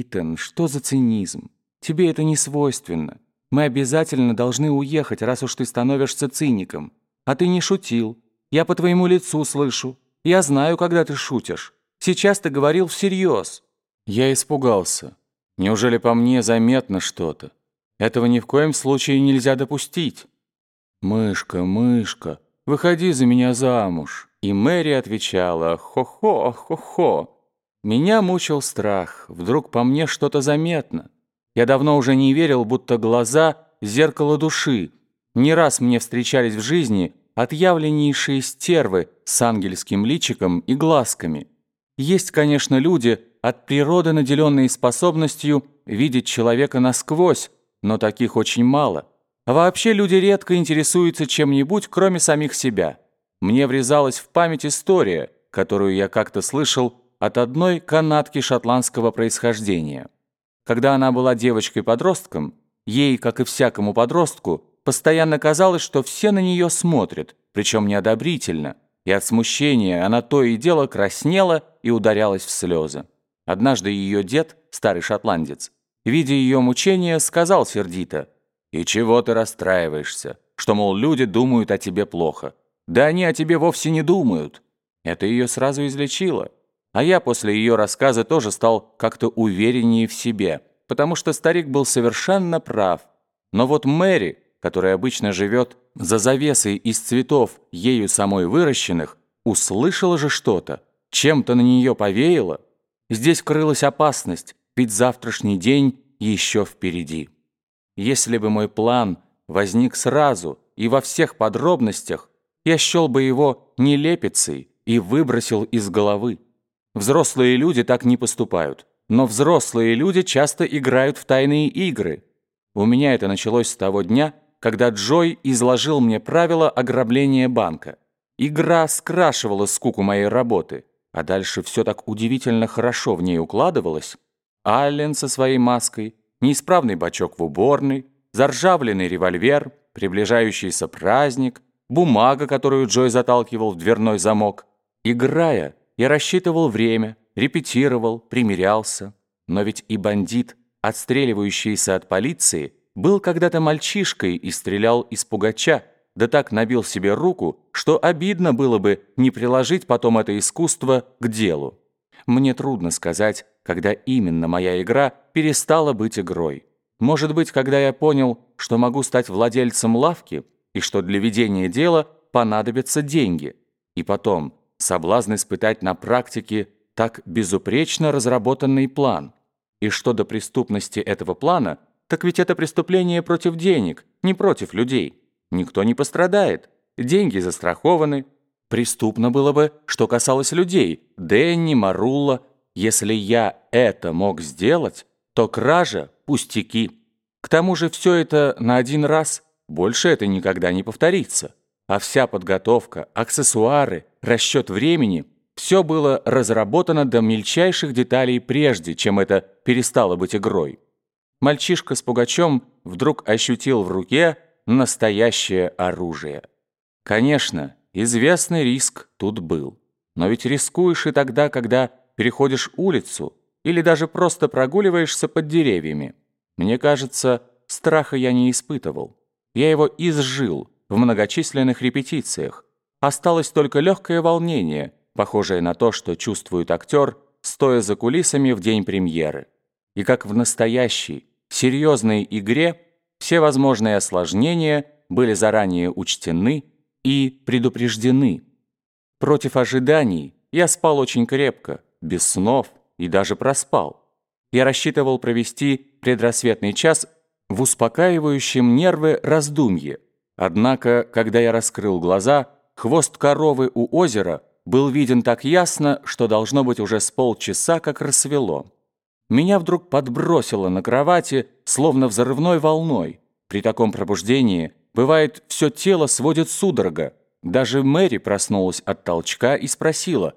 Итан, что за цинизм? Тебе это не свойственно. Мы обязательно должны уехать, раз уж ты становишься циником. А ты не шутил. Я по твоему лицу слышу. Я знаю, когда ты шутишь. Сейчас ты говорил всерьез. Я испугался. Неужели по мне заметно что-то? Этого ни в коем случае нельзя допустить. «Мышка, мышка, выходи за меня замуж». И Мэри отвечала «Хо-хо, хо-хо». Меня мучил страх. Вдруг по мне что-то заметно. Я давно уже не верил, будто глаза — зеркало души. Не раз мне встречались в жизни отъявленнейшие стервы с ангельским личиком и глазками. Есть, конечно, люди, от природы наделенные способностью видеть человека насквозь, но таких очень мало. Вообще люди редко интересуются чем-нибудь, кроме самих себя. Мне врезалась в память история, которую я как-то слышал от одной канатки шотландского происхождения. Когда она была девочкой-подростком, ей, как и всякому подростку, постоянно казалось, что все на нее смотрят, причем неодобрительно, и от смущения она то и дело краснела и ударялась в слезы. Однажды ее дед, старый шотландец, видя ее мучения, сказал сердито, «И чего ты расстраиваешься? Что, мол, люди думают о тебе плохо. Да они о тебе вовсе не думают». Это ее сразу излечило. А я после ее рассказа тоже стал как-то увереннее в себе, потому что старик был совершенно прав. Но вот Мэри, которая обычно живет за завесой из цветов, ею самой выращенных, услышала же что-то, чем-то на нее повеяло. Здесь крылась опасность, ведь завтрашний день еще впереди. Если бы мой план возник сразу и во всех подробностях, я счел бы его нелепицей и выбросил из головы. Взрослые люди так не поступают, но взрослые люди часто играют в тайные игры. У меня это началось с того дня, когда Джой изложил мне правила ограбления банка. Игра скрашивала скуку моей работы, а дальше все так удивительно хорошо в ней укладывалось. Аллен со своей маской, неисправный бачок в уборной, заржавленный револьвер, приближающийся праздник, бумага, которую Джой заталкивал в дверной замок. Играя, я рассчитывал время, репетировал, примерялся. Но ведь и бандит, отстреливающийся от полиции, был когда-то мальчишкой и стрелял из пугача, да так набил себе руку, что обидно было бы не приложить потом это искусство к делу. Мне трудно сказать, когда именно моя игра перестала быть игрой. Может быть, когда я понял, что могу стать владельцем лавки и что для ведения дела понадобятся деньги. И потом, соблазн испытать на практике так безупречно разработанный план. И что до преступности этого плана – так ведь это преступление против денег, не против людей. Никто не пострадает. Деньги застрахованы. Преступно было бы, что касалось людей. Дэнни, Марулла. Если я это мог сделать, то кража – пустяки. К тому же все это на один раз. Больше это никогда не повторится. А вся подготовка, аксессуары, расчет времени – все было разработано до мельчайших деталей прежде, чем это перестало быть игрой мальчишка с пугачом вдруг ощутил в руке настоящее оружие. Конечно, известный риск тут был. Но ведь рискуешь и тогда, когда переходишь улицу или даже просто прогуливаешься под деревьями. Мне кажется, страха я не испытывал. Я его изжил в многочисленных репетициях. Осталось только легкое волнение, похожее на то, что чувствует актер, стоя за кулисами в день премьеры. И как в настоящий, серьезной игре все возможные осложнения были заранее учтены и предупреждены. Против ожиданий я спал очень крепко, без снов и даже проспал. Я рассчитывал провести предрассветный час в успокаивающем нервы раздумье. Однако, когда я раскрыл глаза, хвост коровы у озера был виден так ясно, что должно быть уже с полчаса, как рассвело. Меня вдруг подбросило на кровати, словно взрывной волной. При таком пробуждении, бывает, все тело сводит судорога. Даже Мэри проснулась от толчка и спросила,